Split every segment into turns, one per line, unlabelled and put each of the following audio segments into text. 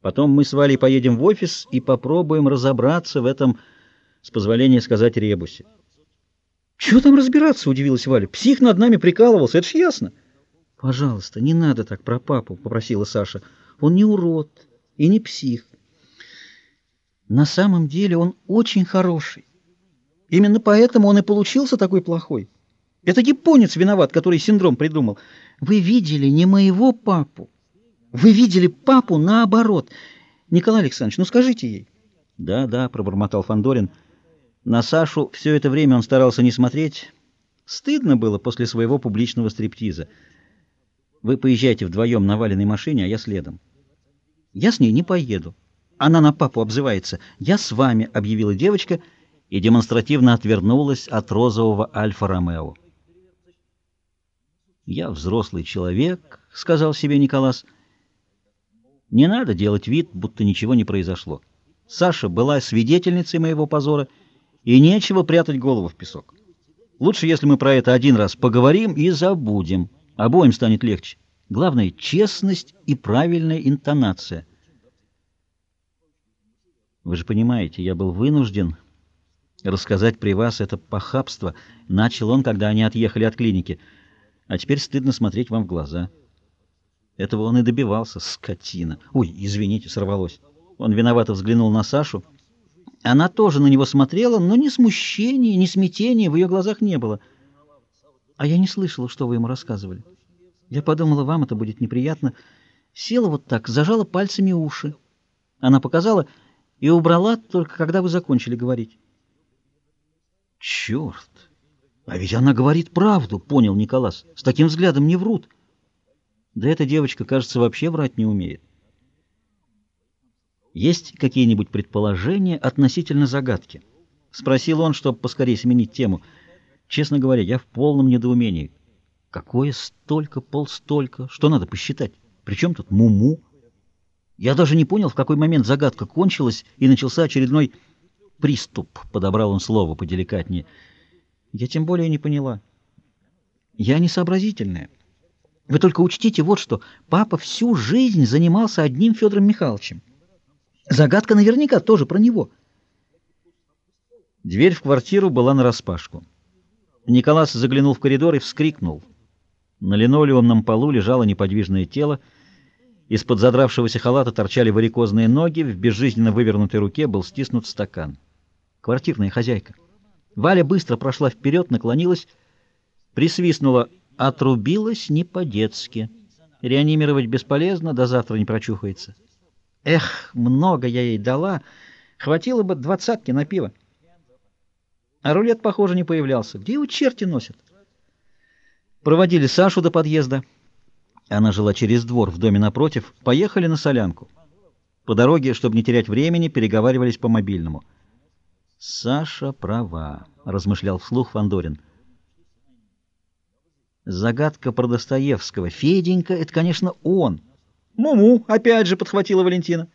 Потом мы с Валей поедем в офис и попробуем разобраться в этом, с позволения сказать, ребусе.
«Чего там разбираться?» — удивилась Валя. «Псих над нами прикалывался, это ж ясно».
«Пожалуйста, не надо так про папу», — попросила Саша. «Он не урод и не псих. На самом деле он очень хороший. Именно поэтому он и получился такой плохой. Это японец виноват, который синдром придумал. Вы видели не моего папу. Вы видели папу наоборот. Николай Александрович, ну скажите ей. Да, да, пробормотал Фандорин. На Сашу все это время он старался не смотреть. Стыдно было после своего публичного стриптиза. Вы поезжайте вдвоем на валенной машине, а я следом. Я с ней не поеду. Она на папу обзывается. Я с вами, объявила девочка и демонстративно отвернулась от розового Альфа-Ромео. «Я взрослый человек», — сказал себе Николас. «Не надо делать вид, будто ничего не произошло. Саша была свидетельницей моего позора, и нечего прятать голову в песок. Лучше, если мы про это один раз поговорим и забудем. Обоим станет легче. Главное — честность и правильная интонация». «Вы же понимаете, я был вынужден...» Рассказать при вас это похабство начал он, когда они отъехали от клиники — а теперь стыдно смотреть вам в глаза. Этого он и добивался, скотина. Ой, извините, сорвалось. Он виновато взглянул на Сашу. Она тоже на него смотрела, но ни смущения, ни смятения в ее глазах не было. А я не слышала, что вы ему рассказывали. Я подумала, вам это будет неприятно. Села вот так, зажала пальцами уши. Она показала и убрала только когда вы закончили говорить. Черт! А ведь она говорит правду, понял Николас. С таким взглядом не врут. Да эта девочка, кажется, вообще врать не умеет. Есть какие-нибудь предположения относительно загадки? Спросил он, чтобы поскорее сменить тему. Честно говоря, я в полном недоумении. Какое столько, полстолько? Что надо посчитать? Причем тут муму? Я даже не понял, в какой момент загадка кончилась и начался очередной приступ, подобрал он слово поделикатнее. Я тем более не поняла. Я не сообразительная. Вы только учтите вот что. Папа всю жизнь занимался одним Федором Михайловичем. Загадка наверняка тоже про него. Дверь в квартиру была нараспашку. Николас заглянул в коридор и вскрикнул. На линолеумном полу лежало неподвижное тело. Из-под задравшегося халата торчали варикозные ноги, в безжизненно вывернутой руке был стиснут стакан. Квартирная хозяйка. Валя быстро прошла вперед, наклонилась, присвистнула, отрубилась не по-детски. Реанимировать бесполезно, до завтра не прочухается. Эх, много я ей дала, хватило бы двадцатки на пиво. А рулет, похоже, не появлялся. Где его черти носят? Проводили Сашу до подъезда. Она жила через двор в доме напротив. Поехали на солянку. По дороге, чтобы не терять времени, переговаривались по мобильному. Саша права, размышлял вслух Фандорин. Загадка про Достоевского. Феденька — это, конечно, он. Муму, опять же, подхватила Валентина.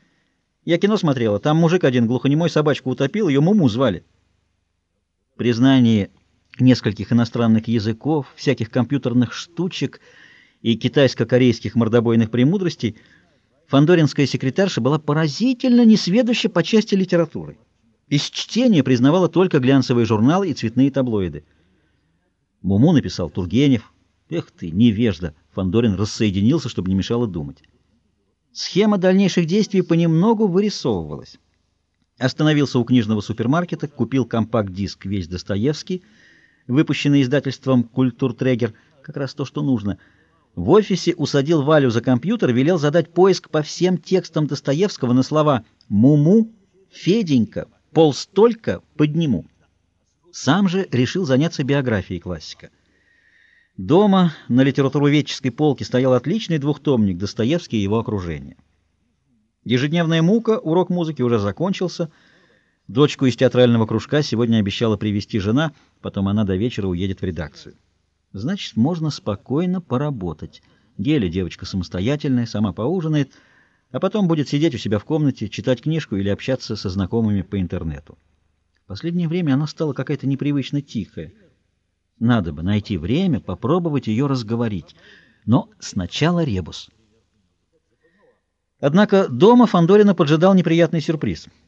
Я кино смотрела. Там мужик один глухонемой собачку утопил, ее Муму звали. Признание нескольких иностранных языков, всяких компьютерных штучек и китайско-корейских мордобойных премудростей фандоринская секретарша была поразительно несведуща по части литературы. Из чтения признавала только глянцевые журналы и цветные таблоиды. Муму написал Тургенев. Эх ты, невежда! Фандорин рассоединился, чтобы не мешало думать. Схема дальнейших действий понемногу вырисовывалась. Остановился у книжного супермаркета, купил компакт-диск «Весь Достоевский», выпущенный издательством «Культуртрегер», как раз то, что нужно. В офисе усадил Валю за компьютер, велел задать поиск по всем текстам Достоевского на слова «Муму», «Феденька», Полз только подниму. Сам же решил заняться биографией классика. Дома на литературоведческой полке стоял отличный двухтомник Достоевский и его окружение. Ежедневная мука, урок музыки уже закончился. Дочку из театрального кружка сегодня обещала привести жена, потом она до вечера уедет в редакцию. Значит, можно спокойно поработать. Геля девочка самостоятельная, сама поужинает, а потом будет сидеть у себя в комнате, читать книжку или общаться со знакомыми по интернету. В последнее время она стала какая-то непривычно тихая. Надо бы найти время, попробовать ее разговорить. Но сначала ребус. Однако дома Фандорина поджидал неприятный сюрприз —